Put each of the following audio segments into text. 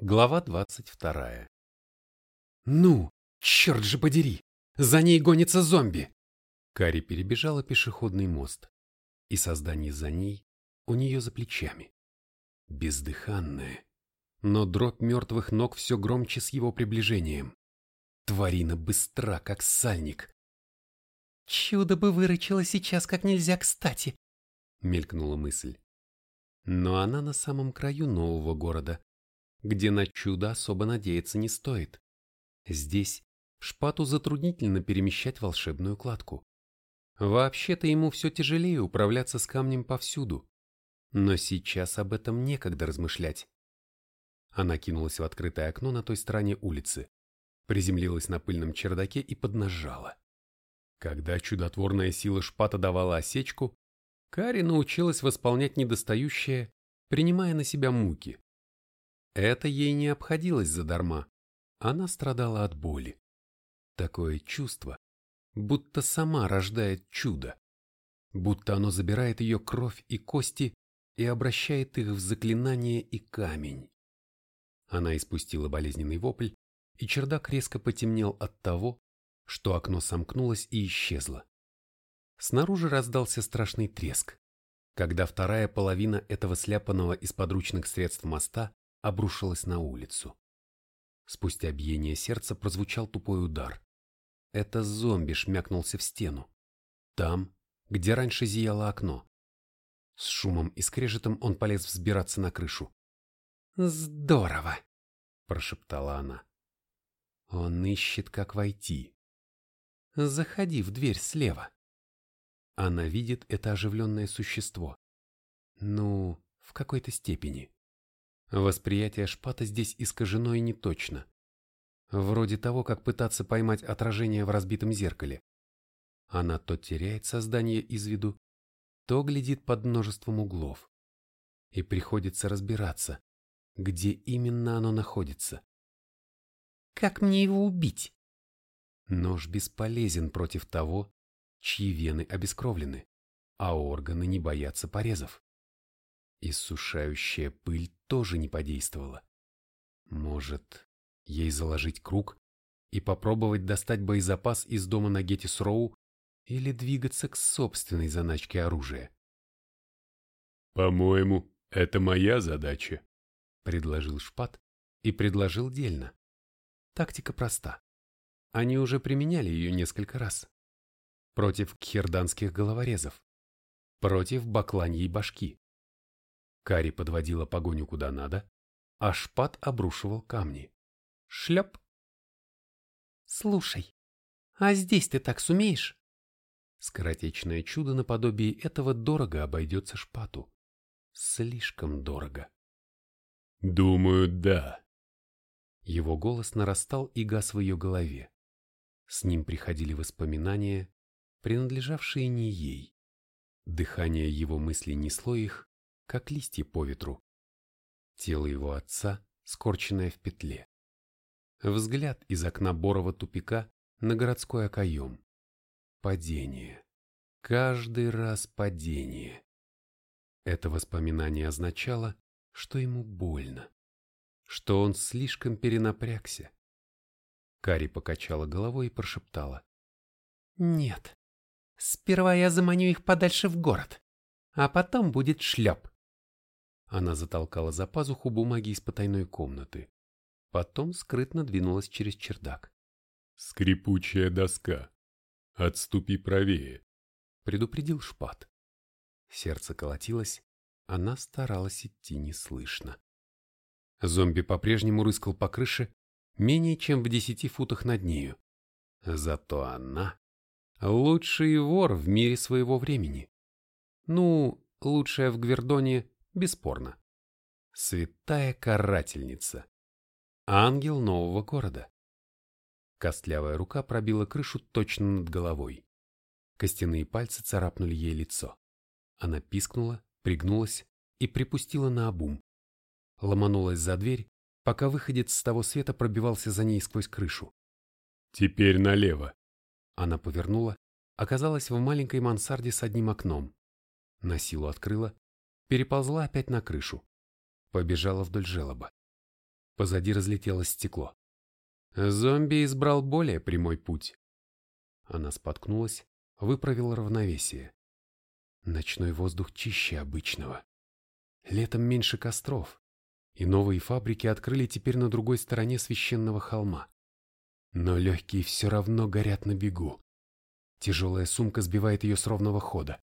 Глава двадцать вторая. «Ну, черт же подери! За ней гонится зомби!» Кари перебежала пешеходный мост, и создание за ней у нее за плечами. Бездыханное, но дробь мертвых ног все громче с его приближением. Тварина быстра, как сальник. «Чудо бы вырычило сейчас как нельзя кстати», — мелькнула мысль. Но она на самом краю нового города, где на чудо особо надеяться не стоит. Здесь шпату затруднительно перемещать волшебную кладку. Вообще-то ему все тяжелее управляться с камнем повсюду. Но сейчас об этом некогда размышлять. Она кинулась в открытое окно на той стороне улицы, приземлилась на пыльном чердаке и поднажала. Когда чудотворная сила шпата давала осечку, Кари научилась восполнять недостающее, принимая на себя муки. Это ей не обходилось задарма. Она страдала от боли. Такое чувство, будто сама рождает чудо. Будто оно забирает ее кровь и кости и обращает их в заклинание и камень. Она испустила болезненный вопль, и чердак резко потемнел от того, что окно сомкнулось и исчезло. Снаружи раздался страшный треск, когда вторая половина этого сляпанного из подручных средств моста обрушилась на улицу. Спустя биение сердца прозвучал тупой удар. Это зомби шмякнулся в стену. Там, где раньше зияло окно. С шумом и скрежетом он полез взбираться на крышу. «Здорово!» – прошептала она. Он ищет, как войти. Заходи в дверь слева. Она видит это оживленное существо. Ну, в какой-то степени. Восприятие шпата здесь искажено и неточно. Вроде того, как пытаться поймать отражение в разбитом зеркале. Она то теряет создание из виду, то глядит под множеством углов. И приходится разбираться, где именно оно находится. Как мне его убить? Нож бесполезен против того, чьи вены обескровлены, а органы не боятся порезов. Иссушающая пыль тоже не подействовала. Может, ей заложить круг и попробовать достать боезапас из дома на Геттис Роу или двигаться к собственной заначке оружия? «По-моему, это моя задача», — предложил Шпат и предложил дельно. Тактика проста. Они уже применяли ее несколько раз. Против кхерданских головорезов. Против бакланьей башки. Кари подводила погоню куда надо, а шпат обрушивал камни. Шляп! «Слушай, а здесь ты так сумеешь?» Скоротечное чудо наподобие этого дорого обойдется шпату. Слишком дорого. «Думаю, да». Его голос нарастал и гас в ее голове. С ним приходили воспоминания, принадлежавшие не ей. Дыхание его мыслей несло их, как листья по ветру. Тело его отца, скорченное в петле. Взгляд из окна Борова тупика на городской окоем. Падение. Каждый раз падение. Это воспоминание означало, что ему больно, что он слишком перенапрягся. Кари покачала головой и прошептала. «Нет, сперва я заманю их подальше в город, а потом будет шлеп». Она затолкала за пазуху бумаги из потайной комнаты. Потом скрытно двинулась через чердак. «Скрипучая доска. Отступи правее», — предупредил Шпат. Сердце колотилось, она старалась идти неслышно. Зомби по-прежнему рыскал по крыше менее чем в десяти футах над нею. Зато она — лучший вор в мире своего времени. Ну, лучшая в Гвердоне бесспорно. Святая карательница. Ангел нового города. Костлявая рука пробила крышу точно над головой. Костяные пальцы царапнули ей лицо. Она пискнула, пригнулась и припустила на обум. Ломанулась за дверь, пока выходец с того света пробивался за ней сквозь крышу. «Теперь налево». Она повернула, оказалась в маленькой мансарде с одним окном. На силу открыла переползла опять на крышу, побежала вдоль желоба. Позади разлетелось стекло. Зомби избрал более прямой путь. Она споткнулась, выправила равновесие. Ночной воздух чище обычного. Летом меньше костров, и новые фабрики открыли теперь на другой стороне священного холма. Но легкие все равно горят на бегу. Тяжелая сумка сбивает ее с ровного хода.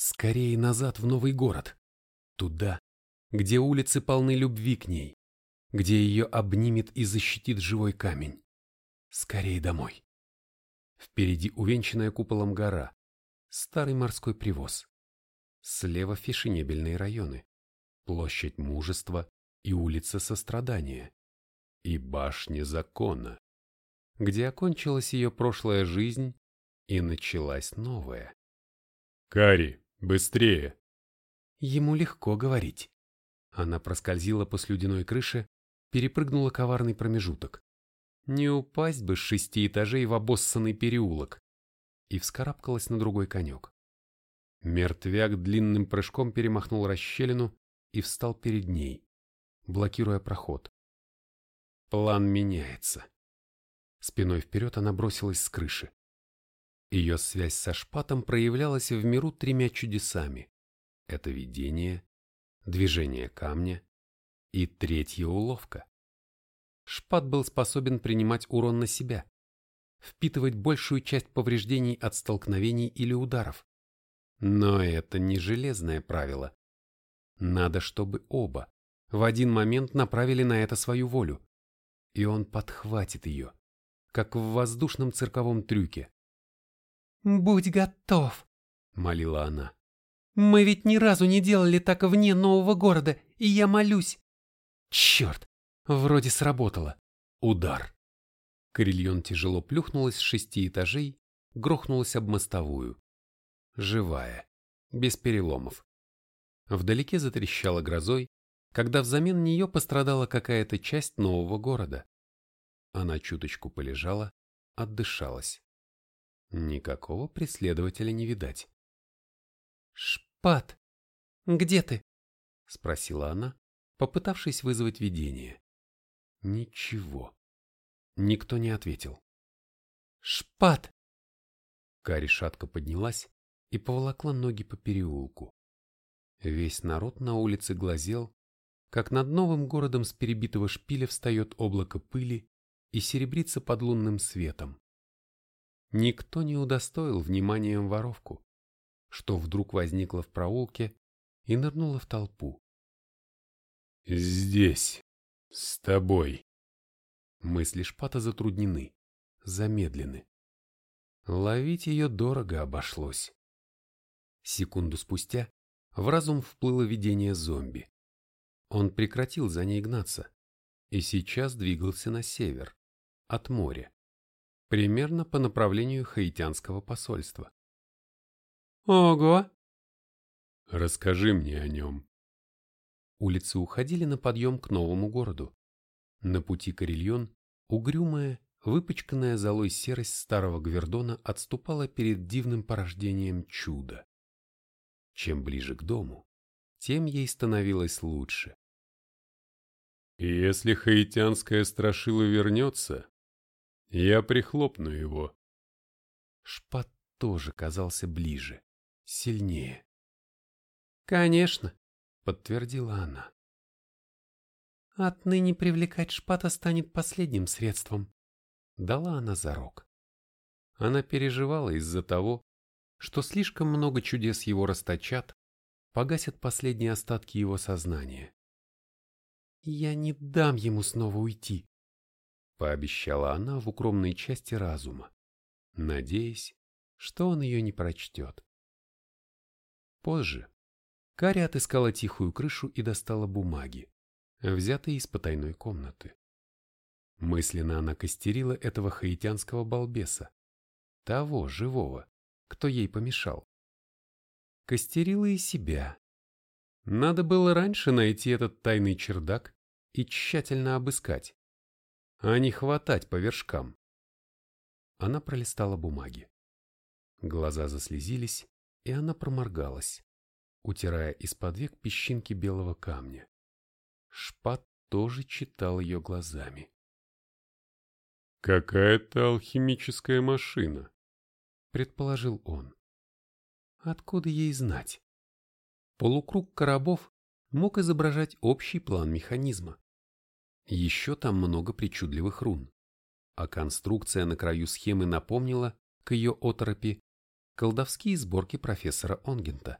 Скорее назад в новый город. Туда, где улицы полны любви к ней, где ее обнимет и защитит живой камень. Скорее домой. Впереди увенчанная куполом гора, старый морской привоз. Слева фешенебельные районы, площадь мужества и улица сострадания. И башня закона, где окончилась ее прошлая жизнь и началась новая. «Кари, быстрее!» Ему легко говорить. Она проскользила по слюдяной крыше, перепрыгнула коварный промежуток. Не упасть бы с шести этажей в обоссанный переулок. И вскарабкалась на другой конек. Мертвяк длинным прыжком перемахнул расщелину и встал перед ней, блокируя проход. План меняется. Спиной вперед она бросилась с крыши. Ее связь со шпатом проявлялась в миру тремя чудесами. Это видение, движение камня и третья уловка. Шпат был способен принимать урон на себя, впитывать большую часть повреждений от столкновений или ударов. Но это не железное правило. Надо, чтобы оба в один момент направили на это свою волю, и он подхватит ее, как в воздушном цирковом трюке. «Будь готов», — молила она. «Мы ведь ни разу не делали так вне нового города, и я молюсь». «Черт, вроде сработало. Удар». Карельон тяжело плюхнулась с шести этажей, грохнулась об мостовую. Живая, без переломов. Вдалеке затрещала грозой, когда взамен нее пострадала какая-то часть нового города. Она чуточку полежала, отдышалась. Никакого преследователя не видать. «Шпат, где ты?» — спросила она, попытавшись вызвать видение. Ничего. Никто не ответил. «Шпат!» Кари шатко поднялась и поволокла ноги по переулку. Весь народ на улице глазел, как над новым городом с перебитого шпиля встает облако пыли и серебрится под лунным светом. Никто не удостоил вниманием воровку, что вдруг возникла в проулке и нырнула в толпу. «Здесь, с тобой». Мысли шпата затруднены, замедлены. Ловить ее дорого обошлось. Секунду спустя в разум вплыло видение зомби. Он прекратил за ней гнаться и сейчас двигался на север, от моря примерно по направлению хаитянского посольства. Ого! Расскажи мне о нем. Улицы уходили на подъем к новому городу. На пути Карельон, угрюмая, выпачканная золой серость старого Гвердона отступала перед дивным порождением чуда. Чем ближе к дому, тем ей становилось лучше. если хаитянская страшила вернется, я прихлопну его. Шпат тоже казался ближе, сильнее. «Конечно», — подтвердила она. «Отныне привлекать шпата станет последним средством», — дала она зарок. Она переживала из-за того, что слишком много чудес его расточат, погасят последние остатки его сознания. «Я не дам ему снова уйти», пообещала она в укромной части разума, надеясь, что он ее не прочтет. Позже Каря отыскала тихую крышу и достала бумаги, взятые из потайной комнаты. Мысленно она костерила этого хаитянского балбеса, того живого, кто ей помешал. Костерила и себя. Надо было раньше найти этот тайный чердак и тщательно обыскать а не хватать по вершкам. Она пролистала бумаги. Глаза заслезились, и она проморгалась, утирая из-под век песчинки белого камня. Шпат тоже читал ее глазами. «Какая-то алхимическая машина», — предположил он. Откуда ей знать? Полукруг коробов мог изображать общий план механизма. Еще там много причудливых рун, а конструкция на краю схемы напомнила, к ее оторопи, колдовские сборки профессора Онгента.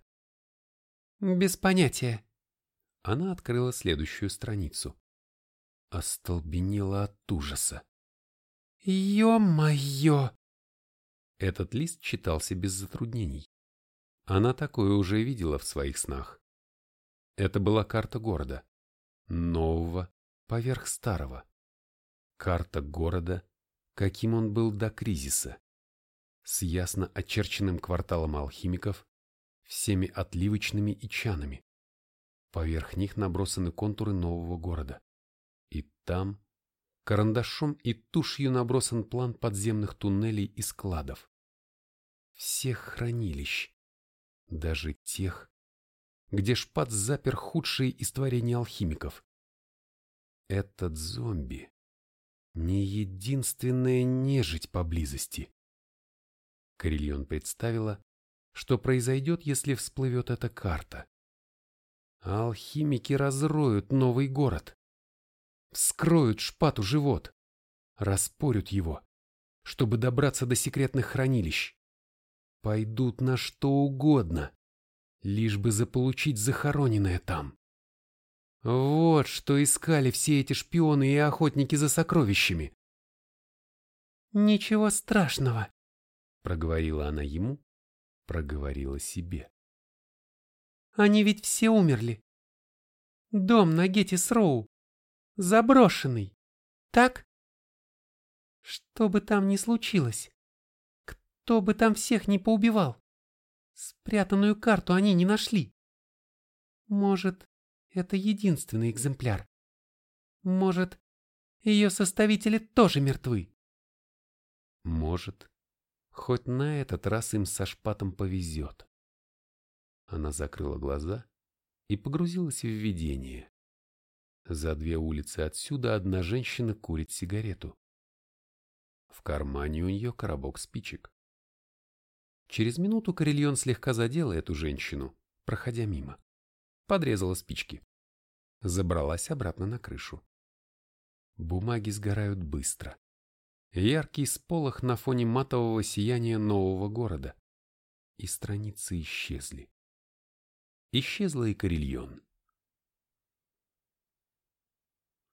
«Без понятия». Она открыла следующую страницу. Остолбенела от ужаса. «Ё-моё!» Этот лист читался без затруднений. Она такое уже видела в своих снах. Это была карта города. Нового поверх старого. Карта города, каким он был до кризиса. С ясно очерченным кварталом алхимиков, всеми отливочными и чанами. Поверх них набросаны контуры нового города. И там карандашом и тушью набросан план подземных туннелей и складов. Всех хранилищ, даже тех, где Шпат запер худшие из творений алхимиков. Этот зомби не единственная нежить поблизости. Карельон представила, что произойдет, если всплывет эта карта. Алхимики разроют новый город, вскроют шпату живот, распорют его, чтобы добраться до секретных хранилищ. Пойдут на что угодно, лишь бы заполучить захороненное там. Вот что искали все эти шпионы и охотники за сокровищами. «Ничего страшного», — проговорила она ему, проговорила себе. «Они ведь все умерли. Дом на Геттис-Роу заброшенный, так? Что бы там ни случилось, кто бы там всех не поубивал, спрятанную карту они не нашли. Может, это единственный экземпляр. Может, ее составители тоже мертвы. Может, хоть на этот раз им со шпатом повезет. Она закрыла глаза и погрузилась в видение. За две улицы отсюда одна женщина курит сигарету. В кармане у нее коробок спичек. Через минуту Карельон слегка задела эту женщину, проходя мимо. Подрезала спички. Забралась обратно на крышу. Бумаги сгорают быстро. Яркий сполох на фоне матового сияния нового города. И страницы исчезли. Исчезла и Карельон.